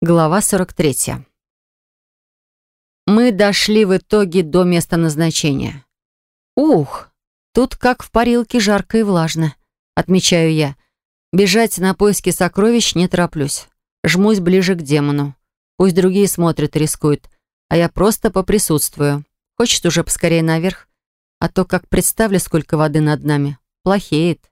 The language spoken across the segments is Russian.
Глава 43. Мы дошли в итоге до места назначения. Ух, тут как в парилке жарко и влажно, отмечаю я. Бежать на поиски сокровищ не тороплюсь. Жмусь ближе к демону. Пусть другие смотрят и рискуют, а я просто поприсутствую. Хочет уже поскорее наверх, а то, как представлю, сколько воды над нами, плохеет.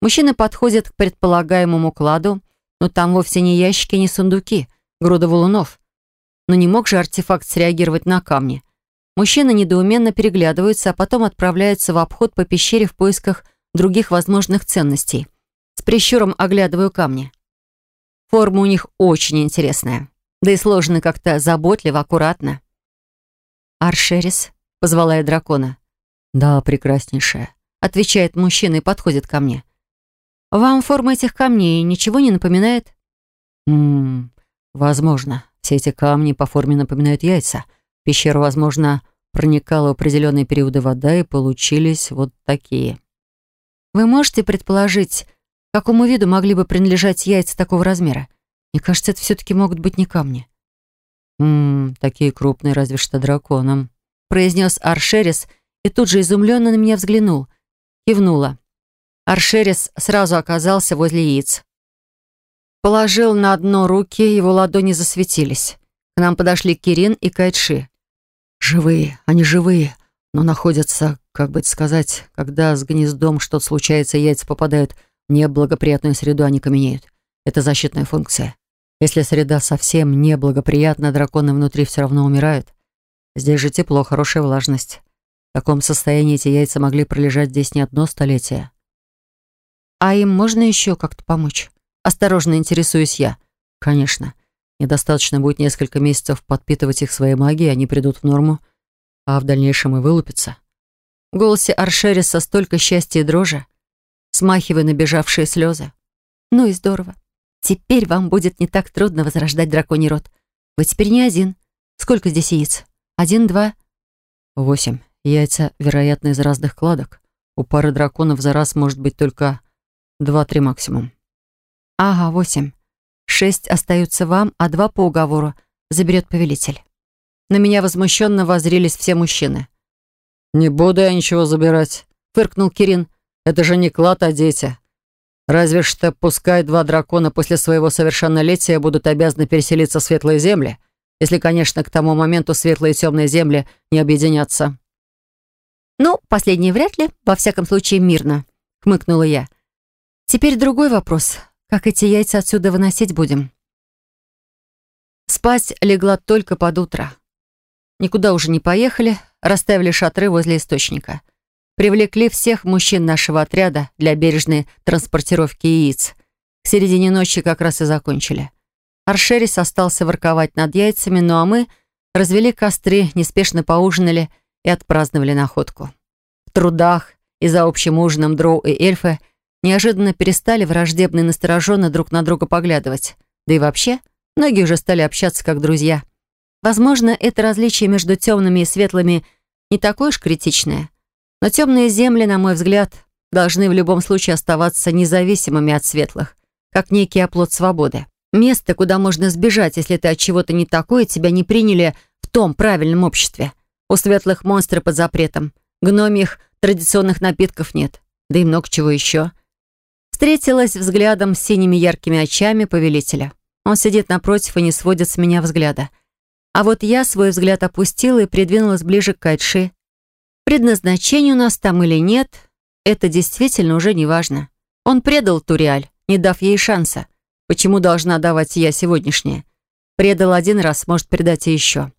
Мужчины подходят к предполагаемому кладу, но там вовсе не ящики, не сундуки, груда валунов. Но не мог же артефакт среагировать на камни. Мужчины недоуменно переглядываются, а потом отправляются в обход по пещере в поисках других возможных ценностей. С прищуром оглядываю камни. Форма у них очень интересная. Да и сложены как-то заботливо, аккуратно. «Аршерис?» — позвала я дракона. «Да, прекраснейшая», — отвечает мужчина и подходит ко мне. Вам форма этих камней ничего не напоминает? Ммм, возможно. Все эти камни по форме напоминают яйца. В пещеру, возможно, проникала в определенные периоды вода, и получились вот такие. Вы можете предположить, какому виду могли бы принадлежать яйца такого размера? Мне кажется, это все-таки могут быть не камни. «Ммм, такие крупные, разве что драконом», произнес Аршерис и тут же изумленно на меня взглянул. Кивнула. Аршерис сразу оказался возле яиц. Положил на дно руки, его ладони засветились. К нам подошли Кирин и Кайтши. «Живые, они живые, но находятся, как бы это сказать, когда с гнездом что-то случается, яйца попадают в неблагоприятную среду, они каменеют. Это защитная функция. Если среда совсем неблагоприятна, драконы внутри все равно умирают. Здесь же тепло, хорошая влажность. В таком состоянии эти яйца могли пролежать здесь не одно столетие. «А им можно еще как-то помочь?» Осторожно интересуюсь я. «Конечно. Недостаточно будет несколько месяцев подпитывать их своей магией, они придут в норму, а в дальнейшем и вылупятся». В голосе Аршериса столько счастья и дрожи, смахивая набежавшие слезы. «Ну и здорово. Теперь вам будет не так трудно возрождать драконий род. Вы теперь не один. Сколько здесь яиц? Один, два?» «Восемь. Яйца, вероятно, из разных кладок. У пары драконов за раз может быть только Два-три максимум. Ага, восемь. Шесть остаются вам, а два по уговору заберет повелитель. На меня возмущенно воззрелись все мужчины. «Не буду я ничего забирать», — фыркнул Кирин. «Это же не клад, а дети. Разве что пускай два дракона после своего совершеннолетия будут обязаны переселиться в светлые земли, если, конечно, к тому моменту светлые и темные земли не объединятся». «Ну, последнее вряд ли, во всяком случае мирно», — хмыкнула я. Теперь другой вопрос. Как эти яйца отсюда выносить будем? Спать легла только под утро. Никуда уже не поехали, расставили шатры возле источника. Привлекли всех мужчин нашего отряда для бережной транспортировки яиц. К середине ночи как раз и закончили. Аршерис остался ворковать над яйцами, ну а мы развели костры, неспешно поужинали и отпраздновали находку. В трудах и за общим ужином дроу и эльфы – неожиданно перестали враждебно и настороженно друг на друга поглядывать. Да и вообще, многие уже стали общаться как друзья. Возможно, это различие между темными и светлыми не такое уж критичное. Но темные земли, на мой взгляд, должны в любом случае оставаться независимыми от светлых, как некий оплот свободы. Место, куда можно сбежать, если ты от чего-то не такое, тебя не приняли в том правильном обществе. У светлых монстры под запретом. Гномьих традиционных напитков нет. Да и много чего еще. Встретилась взглядом с синими яркими очами повелителя. Он сидит напротив и не сводит с меня взгляда. А вот я свой взгляд опустила и придвинулась ближе к Кайтши. Предназначение у нас там или нет, это действительно уже не важно. Он предал Туриаль, не дав ей шанса. Почему должна давать я сегодняшнее? Предал один раз, может предать и еще.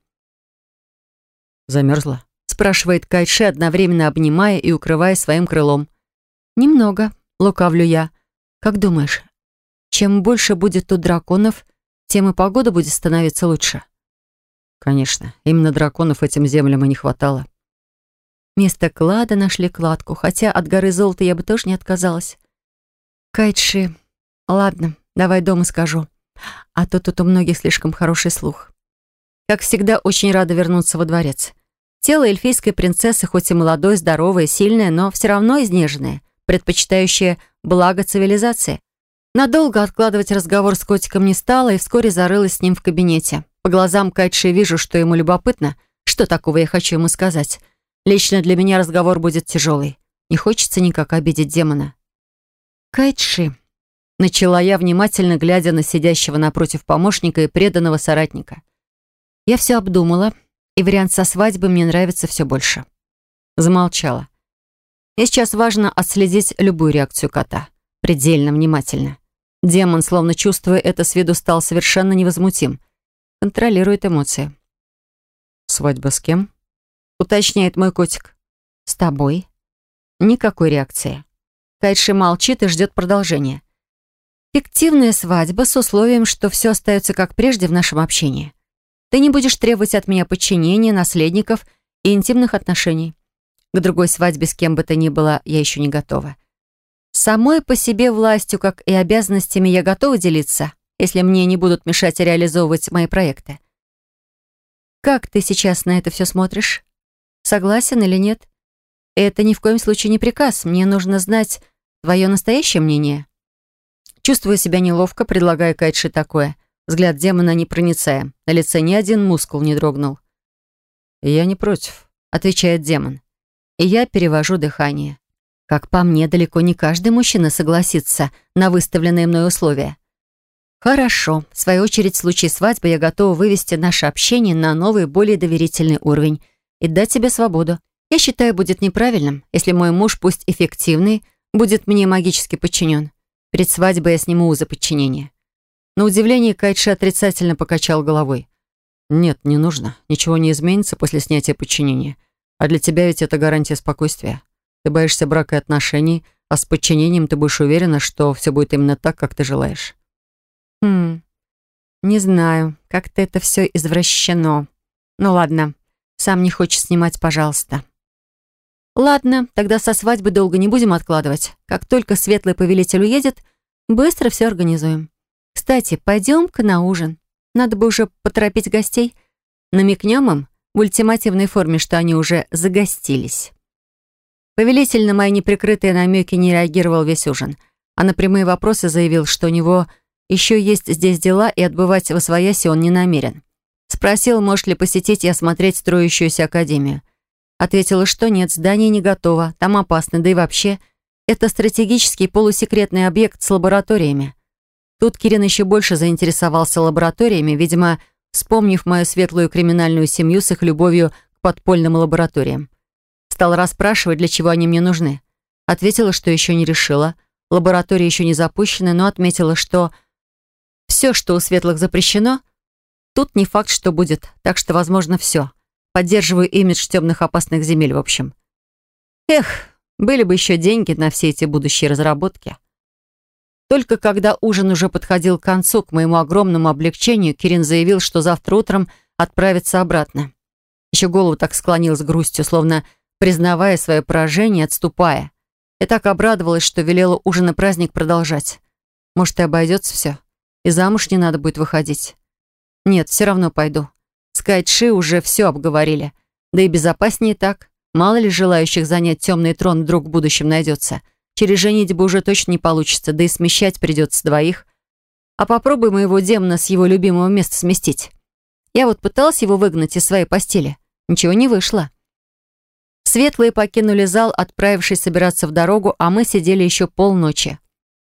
«Замерзла?» спрашивает Кайши, одновременно обнимая и укрывая своим крылом. «Немного», Лукавлю я. Как думаешь, чем больше будет тут драконов, тем и погода будет становиться лучше? Конечно, именно драконов этим землям и не хватало. Место клада нашли кладку, хотя от горы золота я бы тоже не отказалась. Кайтши, ладно, давай дома скажу. А то тут у многих слишком хороший слух. Как всегда, очень рада вернуться во дворец. Тело эльфийской принцессы хоть и молодое, здоровое, сильное, но все равно изнеженное предпочитающая благо цивилизации. Надолго откладывать разговор с котиком не стала и вскоре зарылась с ним в кабинете. По глазам Кайтши вижу, что ему любопытно. Что такого я хочу ему сказать? Лично для меня разговор будет тяжелый. Не хочется никак обидеть демона. Кайтши. Начала я, внимательно глядя на сидящего напротив помощника и преданного соратника. Я все обдумала, и вариант со свадьбой мне нравится все больше. Замолчала. И сейчас важно отследить любую реакцию кота. Предельно внимательно. Демон, словно чувствуя это с виду, стал совершенно невозмутим. Контролирует эмоции. «Свадьба с кем?» Уточняет мой котик. «С тобой?» Никакой реакции. Кайши молчит и ждет продолжения. Фиктивная свадьба с условием, что все остается как прежде в нашем общении. Ты не будешь требовать от меня подчинения, наследников и интимных отношений. К другой свадьбе с кем бы то ни было я еще не готова. Самой по себе властью, как и обязанностями, я готова делиться, если мне не будут мешать реализовывать мои проекты. Как ты сейчас на это все смотришь? Согласен или нет? Это ни в коем случае не приказ. Мне нужно знать твое настоящее мнение. Чувствую себя неловко, предлагая Кайтши такое. Взгляд демона непроницаем. На лице ни один мускул не дрогнул. «Я не против», — отвечает демон. И я перевожу дыхание. Как по мне, далеко не каждый мужчина согласится на выставленные мной условия. Хорошо. В свою очередь, в случае свадьбы я готова вывести наше общение на новый, более доверительный уровень и дать себе свободу. Я считаю, будет неправильным, если мой муж, пусть эффективный, будет мне магически подчинен. Перед свадьбой я сниму узы подчинения. На удивление Кайтши отрицательно покачал головой. «Нет, не нужно. Ничего не изменится после снятия подчинения. А для тебя ведь это гарантия спокойствия. Ты боишься брака и отношений, а с подчинением ты будешь уверена, что все будет именно так, как ты желаешь. Хм, не знаю, как-то это все извращено. Ну ладно, сам не хочешь снимать, пожалуйста. Ладно, тогда со свадьбы долго не будем откладывать. Как только светлый повелитель уедет, быстро все организуем. Кстати, пойдем-ка на ужин. Надо бы уже поторопить гостей. Намекнем им в ультимативной форме, что они уже загостились. Повелитель на мои неприкрытые намеки не реагировал весь ужин, а на прямые вопросы заявил, что у него еще есть здесь дела, и отбывать в освояси он не намерен. Спросил, может ли посетить и осмотреть строящуюся академию. Ответила, что нет, здание не готово, там опасно, да и вообще, это стратегический полусекретный объект с лабораториями. Тут Кирин еще больше заинтересовался лабораториями, видимо, вспомнив мою светлую криминальную семью с их любовью к подпольным лабораториям. Стал расспрашивать, для чего они мне нужны. Ответила, что еще не решила. Лаборатория еще не запущена, но отметила, что все, что у светлых запрещено, тут не факт, что будет, так что, возможно, все. Поддерживаю имидж темных опасных земель, в общем. Эх, были бы еще деньги на все эти будущие разработки. Только когда ужин уже подходил к концу, к моему огромному облегчению, Кирин заявил, что завтра утром отправится обратно. Еще голову так склонил с грустью, словно признавая свое поражение, отступая. Я так обрадовалась, что велела ужин и праздник продолжать. Может, и обойдется все, и замуж не надо будет выходить. Нет, все равно пойду. С Кайтши уже все обговорили. Да и безопаснее так. Мало ли желающих занять темный трон вдруг в будущем найдется. Через женитьбу уже точно не получится, да и смещать придется двоих. А попробуй моего демона с его любимого места сместить. Я вот пыталась его выгнать из своей постели. Ничего не вышло. Светлые покинули зал, отправившись собираться в дорогу, а мы сидели еще полночи.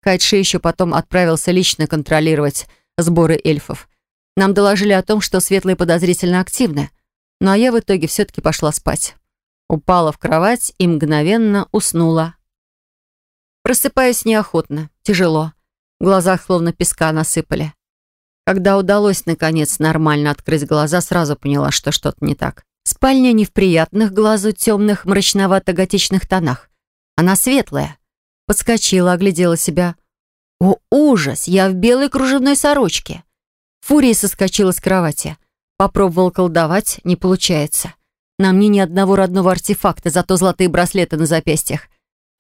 Кайтши еще потом отправился лично контролировать сборы эльфов. Нам доложили о том, что светлые подозрительно активны. Ну а я в итоге все-таки пошла спать. Упала в кровать и мгновенно уснула. Просыпаюсь неохотно, тяжело. В глазах словно песка насыпали. Когда удалось, наконец, нормально открыть глаза, сразу поняла, что что-то не так. Спальня не в приятных глазу темных мрачновато-готичных тонах. Она светлая. Подскочила, оглядела себя. О, ужас! Я в белой кружевной сорочке. Фурия соскочила с кровати. Попробовал колдовать, не получается. На мне ни одного родного артефакта, зато золотые браслеты на запястьях.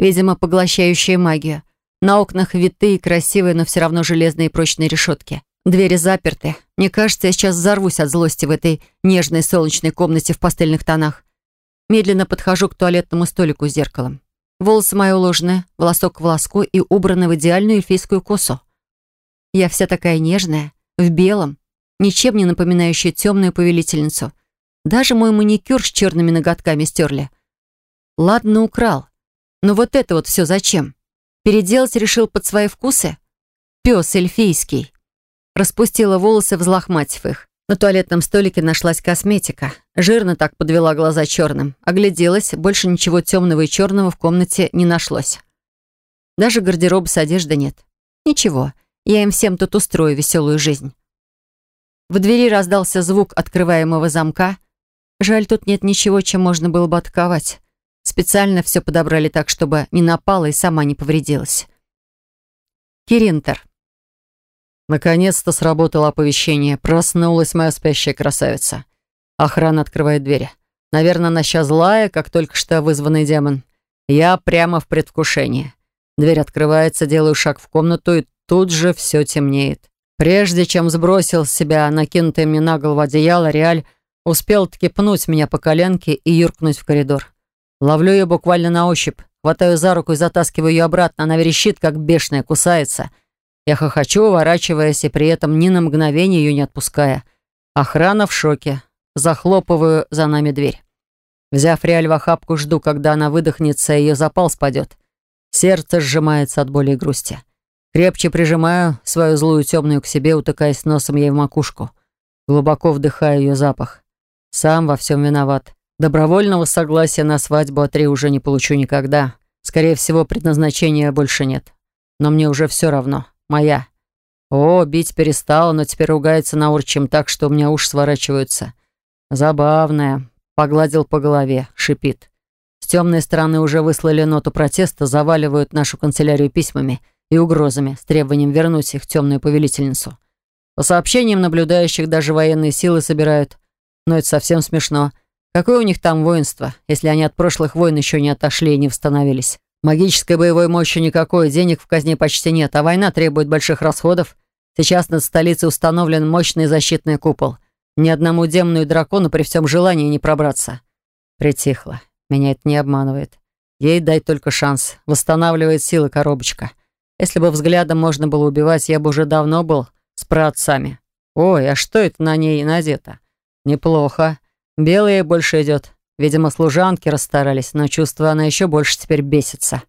Видимо, поглощающая магию. На окнах витые, красивые, но все равно железные и прочные решетки. Двери заперты. Мне кажется, я сейчас взорвусь от злости в этой нежной солнечной комнате в пастельных тонах. Медленно подхожу к туалетному столику с зеркалом. Волосы мои уложены, волосок к волоску и убраны в идеальную эльфийскую косу. Я вся такая нежная, в белом, ничем не напоминающая темную повелительницу. Даже мой маникюр с черными ноготками стерли. Ладно, украл. Но вот это вот все зачем? Переделать решил под свои вкусы? Пес эльфийский. Распустила волосы, взлохматив их. На туалетном столике нашлась косметика. Жирно так подвела глаза черным. Огляделась, больше ничего темного и черного в комнате не нашлось. Даже гардероба с одеждой нет. Ничего, я им всем тут устрою веселую жизнь. В двери раздался звук открываемого замка. Жаль, тут нет ничего, чем можно было бы атаковать. Специально все подобрали так, чтобы не напала и сама не повредилась. Киринтер. Наконец-то сработало оповещение. Проснулась моя спящая красавица. Охрана открывает двери. Наверное, она сейчас злая, как только что вызванный демон. Я прямо в предвкушении. Дверь открывается, делаю шаг в комнату, и тут же все темнеет. Прежде чем сбросил с себя накинутое мне на голову одеяло, Реаль успел таки пнуть меня по коленке и юркнуть в коридор. Ловлю ее буквально на ощупь, хватаю за руку и затаскиваю ее обратно. Она верещит, как бешеная, кусается. Я хохочу, уворачиваясь, и при этом ни на мгновение ее не отпуская. Охрана в шоке. Захлопываю за нами дверь. Взяв Реаль в охапку, жду, когда она выдохнется, и ее запал спадет. Сердце сжимается от боли и грусти. Крепче прижимаю свою злую темную к себе, утыкаясь носом ей в макушку. Глубоко вдыхаю ее запах. Сам во всем виноват. Добровольного согласия на свадьбу от Ри уже не получу никогда. Скорее всего, предназначения больше нет. Но мне уже все равно. Моя. О, бить перестала, но теперь ругается на так, что у меня уши сворачиваются. Забавная. Погладил по голове. Шипит. С темной стороны уже выслали ноту протеста, заваливают нашу канцелярию письмами и угрозами с требованием вернуть их темную повелительницу. По сообщениям наблюдающих даже военные силы собирают. Но это совсем смешно. Какое у них там воинство, если они от прошлых войн еще не отошли и не восстановились? Магической боевой мощи никакой, денег в казне почти нет, а война требует больших расходов. Сейчас над столицей установлен мощный защитный купол. Ни одному демону и дракону при всем желании не пробраться. Притихло. Меня это не обманывает. Ей дай только шанс. Восстанавливает силы коробочка. Если бы взглядом можно было убивать, я бы уже давно был с праотцами. Ой, а что это на ней надето? Неплохо. Белые больше идет. Видимо, служанки расстарались, но чувство она еще больше теперь бесится.